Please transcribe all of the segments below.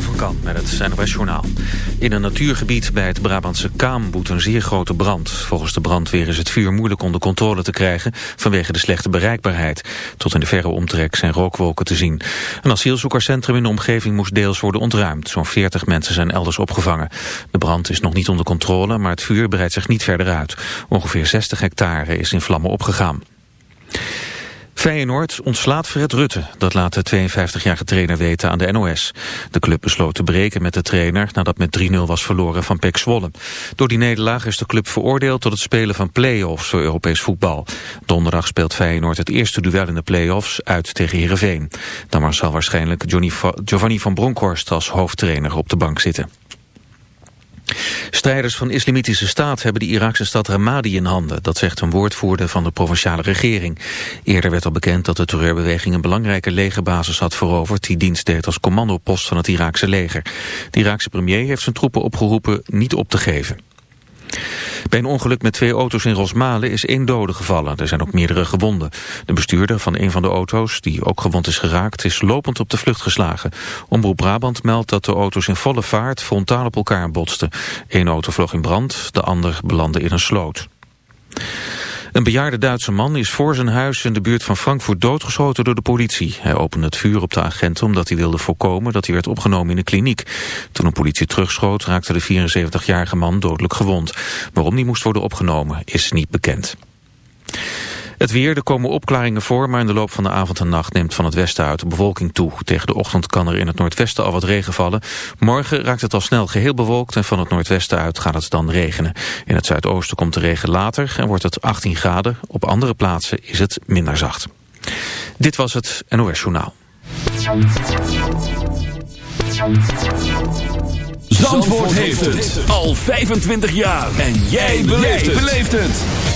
Van Kan met het NOS Journaal. In een natuurgebied bij het Brabantse Kaam woedt een zeer grote brand. Volgens de brandweer is het vuur moeilijk onder controle te krijgen... vanwege de slechte bereikbaarheid. Tot in de verre omtrek zijn rookwolken te zien. Een asielzoekerscentrum in de omgeving moest deels worden ontruimd. Zo'n 40 mensen zijn elders opgevangen. De brand is nog niet onder controle, maar het vuur breidt zich niet verder uit. Ongeveer 60 hectare is in vlammen opgegaan. Feyenoord ontslaat Fred Rutte. Dat laat de 52-jarige trainer weten aan de NOS. De club besloot te breken met de trainer nadat met 3-0 was verloren van Pek Zwolle. Door die nederlaag is de club veroordeeld tot het spelen van play-offs voor Europees voetbal. Donderdag speelt Feyenoord het eerste duel in de play-offs uit tegen Heerenveen. Dan zal waarschijnlijk Giovanni van Bronckhorst als hoofdtrainer op de bank zitten. Strijders van Islamitische Staat hebben de Iraakse stad Ramadi in handen. Dat zegt een woordvoerder van de provinciale regering. Eerder werd al bekend dat de terreurbeweging een belangrijke legerbasis had veroverd... die dienst deed als commandopost van het Iraakse leger. De Iraakse premier heeft zijn troepen opgeroepen niet op te geven. Bij een ongeluk met twee auto's in Rosmalen is één dode gevallen. Er zijn ook meerdere gewonden. De bestuurder van een van de auto's, die ook gewond is geraakt, is lopend op de vlucht geslagen. Omroep Brabant meldt dat de auto's in volle vaart frontaal op elkaar botsten. Eén auto vloog in brand, de ander belandde in een sloot. Een bejaarde Duitse man is voor zijn huis in de buurt van Frankfurt doodgeschoten door de politie. Hij opende het vuur op de agenten omdat hij wilde voorkomen dat hij werd opgenomen in de kliniek. Toen de politie terugschoot raakte de 74-jarige man dodelijk gewond. Waarom die moest worden opgenomen is niet bekend. Het weer, er komen opklaringen voor, maar in de loop van de avond en nacht neemt van het westen uit de bewolking toe. Tegen de ochtend kan er in het noordwesten al wat regen vallen. Morgen raakt het al snel geheel bewolkt en van het noordwesten uit gaat het dan regenen. In het zuidoosten komt de regen later en wordt het 18 graden. Op andere plaatsen is het minder zacht. Dit was het NOS Journaal. Zandvoort heeft het al 25 jaar. En jij beleeft het.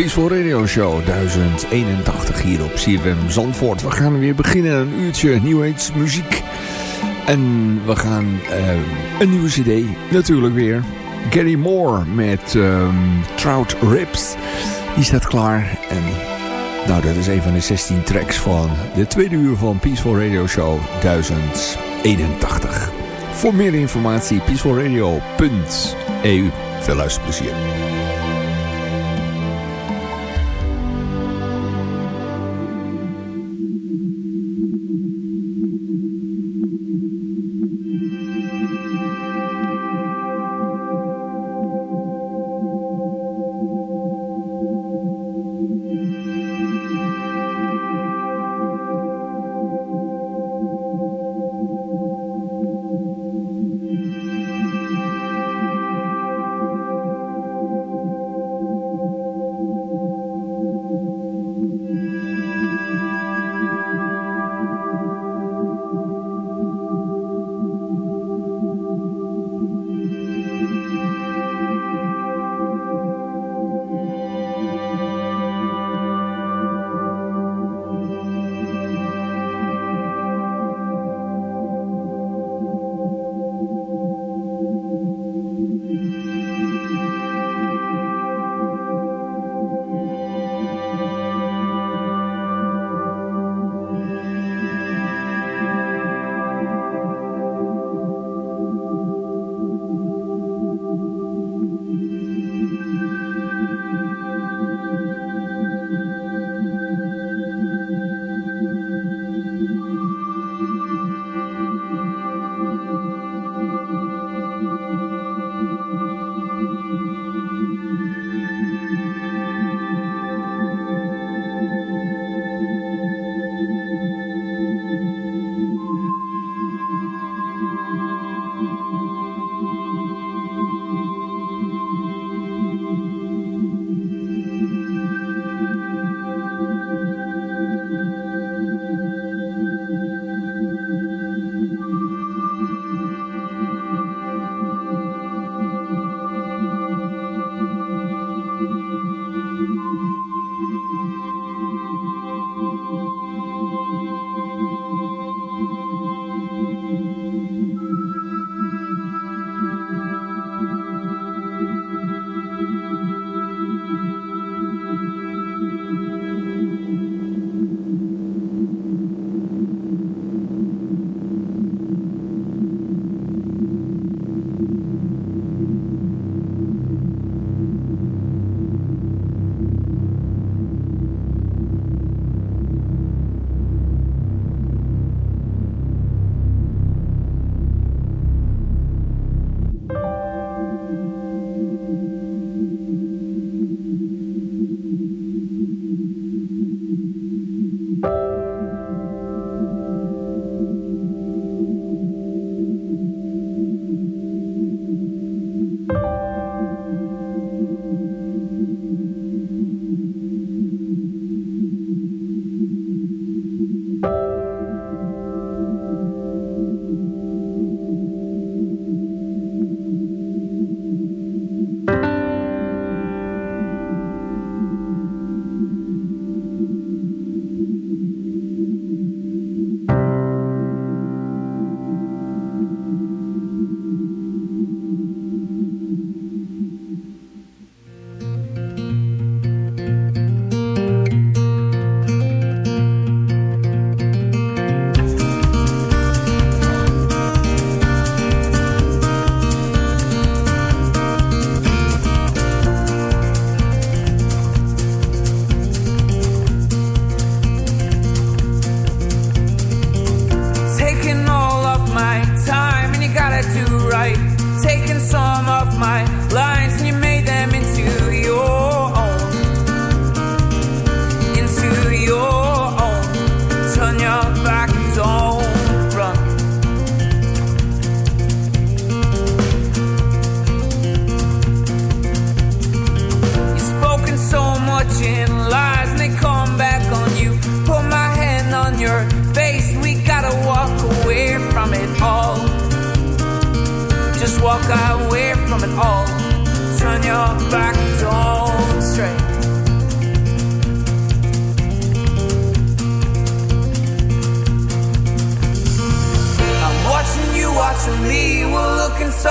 Peaceful Radio Show 1081 hier op CFM Zandvoort. We gaan weer beginnen, een uurtje Age muziek. En we gaan uh, een nieuwe cd, natuurlijk weer. Gary Moore met um, Trout Rips. Die staat klaar. En nou, dat is een van de 16 tracks van de tweede uur van Peaceful Radio Show 1081. Voor meer informatie peacefulradio.eu. Veel luisterplezier. Back, stray. I'm watching you, watching me. We're looking so